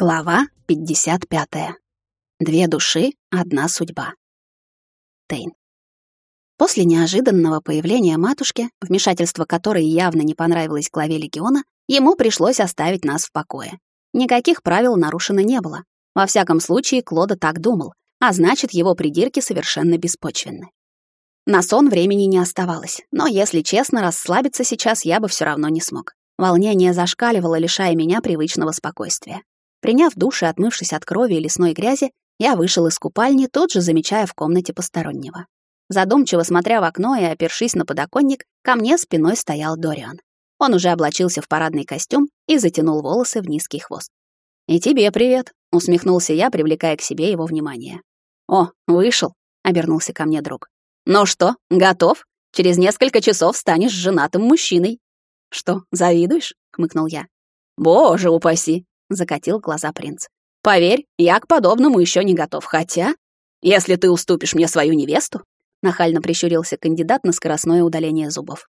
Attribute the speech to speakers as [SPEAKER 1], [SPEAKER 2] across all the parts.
[SPEAKER 1] Глава 55. Две души, одна судьба. Тейн. После неожиданного появления матушки, вмешательство которой явно не понравилось главе легиона, ему пришлось оставить нас в покое. Никаких правил нарушено не было. Во всяком случае, Клода так думал, а значит, его придирки совершенно беспочвенны. На сон времени не оставалось, но, если честно, расслабиться сейчас я бы все равно не смог. Волнение зашкаливало, лишая меня привычного спокойствия. Приняв душ и отмывшись от крови и лесной грязи, я вышел из купальни, тут же замечая в комнате постороннего. Задумчиво смотря в окно и опершись на подоконник, ко мне спиной стоял Дориан. Он уже облачился в парадный костюм и затянул волосы в низкий хвост. «И тебе привет», — усмехнулся я, привлекая к себе его внимание. «О, вышел», — обернулся ко мне друг. «Ну что, готов? Через несколько часов станешь женатым мужчиной». «Что, завидуешь?» — хмыкнул я. «Боже упаси!» Закатил глаза принц. Поверь, я к подобному еще не готов, хотя если ты уступишь мне свою невесту, нахально прищурился кандидат на скоростное удаление зубов.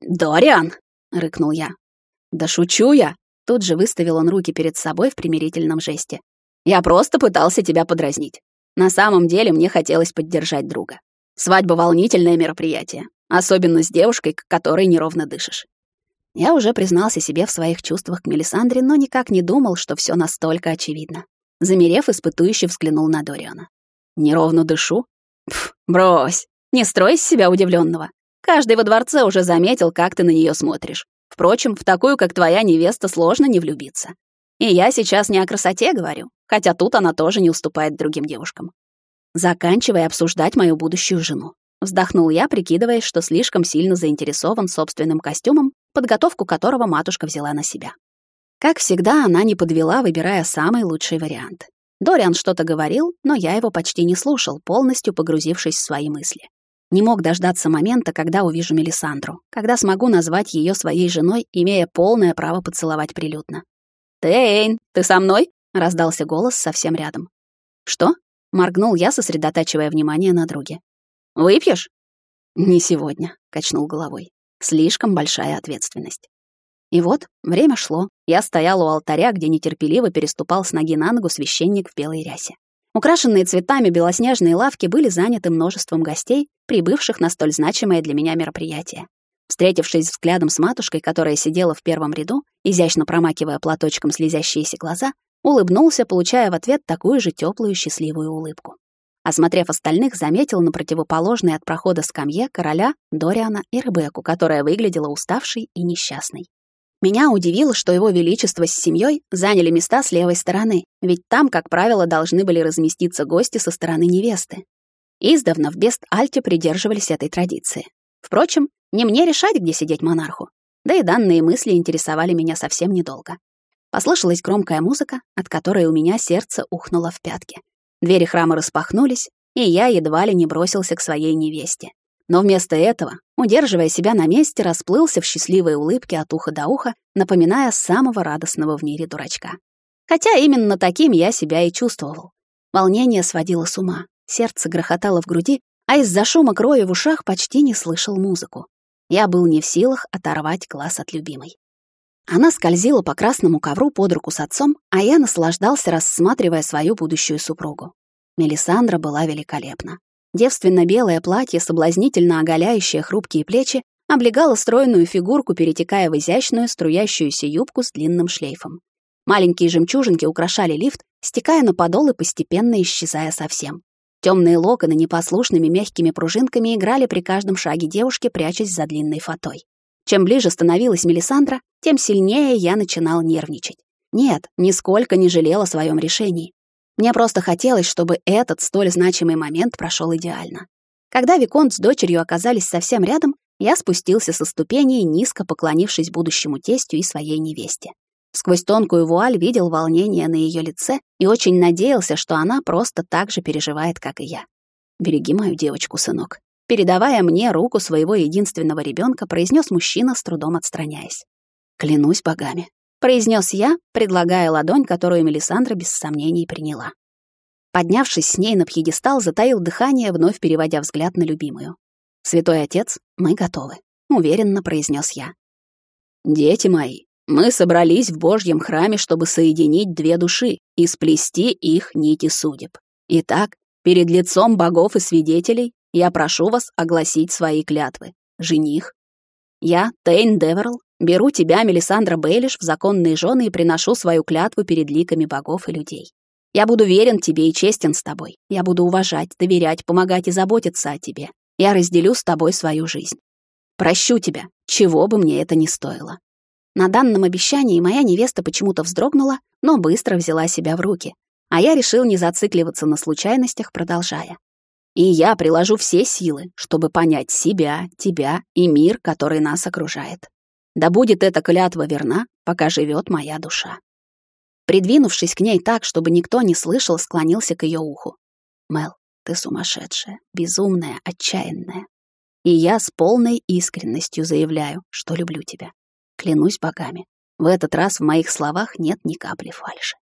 [SPEAKER 1] Дориан, рыкнул я. Да шучу я, тут же выставил он руки перед собой в примирительном жесте. Я просто пытался тебя подразнить. На самом деле мне хотелось поддержать друга. Свадьба волнительное мероприятие, особенно с девушкой, к которой неровно дышишь. Я уже признался себе в своих чувствах к Мелисандре, но никак не думал, что все настолько очевидно. Замерев, испытующе взглянул на Дориана. «Неровно дышу?» Пф, брось, не строй из себя удивленного. Каждый во дворце уже заметил, как ты на нее смотришь. Впрочем, в такую, как твоя невеста, сложно не влюбиться. И я сейчас не о красоте говорю, хотя тут она тоже не уступает другим девушкам. Заканчивай обсуждать мою будущую жену. Вздохнул я, прикидывая, что слишком сильно заинтересован собственным костюмом, подготовку которого матушка взяла на себя. Как всегда, она не подвела, выбирая самый лучший вариант. Дориан что-то говорил, но я его почти не слушал, полностью погрузившись в свои мысли. Не мог дождаться момента, когда увижу Мелисандру, когда смогу назвать ее своей женой, имея полное право поцеловать прилюдно. «Тейн, ты со мной?» — раздался голос совсем рядом. «Что?» — моргнул я, сосредотачивая внимание на друге. Выпьешь? Не сегодня, качнул головой. Слишком большая ответственность. И вот время шло. Я стоял у алтаря, где нетерпеливо переступал с ноги на ногу священник в белой рясе. Украшенные цветами белоснежные лавки были заняты множеством гостей, прибывших на столь значимое для меня мероприятие. Встретившись взглядом с матушкой, которая сидела в первом ряду, изящно промакивая платочком слезящиеся глаза, улыбнулся, получая в ответ такую же теплую счастливую улыбку. Осмотрев остальных, заметил на противоположной от прохода скамье короля, Дориана и Ребекку, которая выглядела уставшей и несчастной. Меня удивило, что его величество с семьей заняли места с левой стороны, ведь там, как правило, должны были разместиться гости со стороны невесты. Издавна в Бест-Альте придерживались этой традиции. Впрочем, не мне решать, где сидеть монарху. Да и данные мысли интересовали меня совсем недолго. Послышалась громкая музыка, от которой у меня сердце ухнуло в пятки. Двери храма распахнулись, и я едва ли не бросился к своей невесте. Но вместо этого, удерживая себя на месте, расплылся в счастливой улыбке от уха до уха, напоминая самого радостного в мире дурачка. Хотя именно таким я себя и чувствовал. Волнение сводило с ума, сердце грохотало в груди, а из-за шума крови в ушах почти не слышал музыку. Я был не в силах оторвать глаз от любимой. Она скользила по красному ковру под руку с отцом, а я наслаждался, рассматривая свою будущую супругу. Мелисандра была великолепна. Девственно-белое платье, соблазнительно оголяющее хрупкие плечи, облегало стройную фигурку, перетекая в изящную струящуюся юбку с длинным шлейфом. Маленькие жемчужинки украшали лифт, стекая на подол и постепенно исчезая совсем. Темные локоны непослушными мягкими пружинками играли при каждом шаге девушки, прячась за длинной фатой. Чем ближе становилась Мелисандра, тем сильнее я начинал нервничать. Нет, нисколько не жалел о своем решении. Мне просто хотелось, чтобы этот столь значимый момент прошел идеально. Когда Виконт с дочерью оказались совсем рядом, я спустился со ступеней, низко поклонившись будущему тестю и своей невесте. Сквозь тонкую вуаль видел волнение на ее лице и очень надеялся, что она просто так же переживает, как и я. «Береги мою девочку, сынок», Передавая мне руку своего единственного ребенка, произнес мужчина, с трудом отстраняясь. «Клянусь богами», — произнес я, предлагая ладонь, которую Мелисандра без сомнений приняла. Поднявшись с ней на пьедестал, затаил дыхание, вновь переводя взгляд на любимую. «Святой отец, мы готовы», — уверенно произнес я. «Дети мои», Мы собрались в Божьем храме, чтобы соединить две души и сплести их нити судеб. Итак, перед лицом богов и свидетелей я прошу вас огласить свои клятвы. Жених. Я, Тейн Деверл, беру тебя, Мелисандра Бейлиш, в законные жены и приношу свою клятву перед ликами богов и людей. Я буду верен тебе и честен с тобой. Я буду уважать, доверять, помогать и заботиться о тебе. Я разделю с тобой свою жизнь. Прощу тебя, чего бы мне это ни стоило. На данном обещании моя невеста почему-то вздрогнула, но быстро взяла себя в руки, а я решил не зацикливаться на случайностях, продолжая. И я приложу все силы, чтобы понять себя, тебя и мир, который нас окружает. Да будет эта клятва верна, пока живет моя душа. Придвинувшись к ней так, чтобы никто не слышал, склонился к ее уху. «Мел, ты сумасшедшая, безумная, отчаянная. И я с полной искренностью заявляю, что люблю тебя. Клянусь богами, в этот раз в моих словах нет ни капли фальши.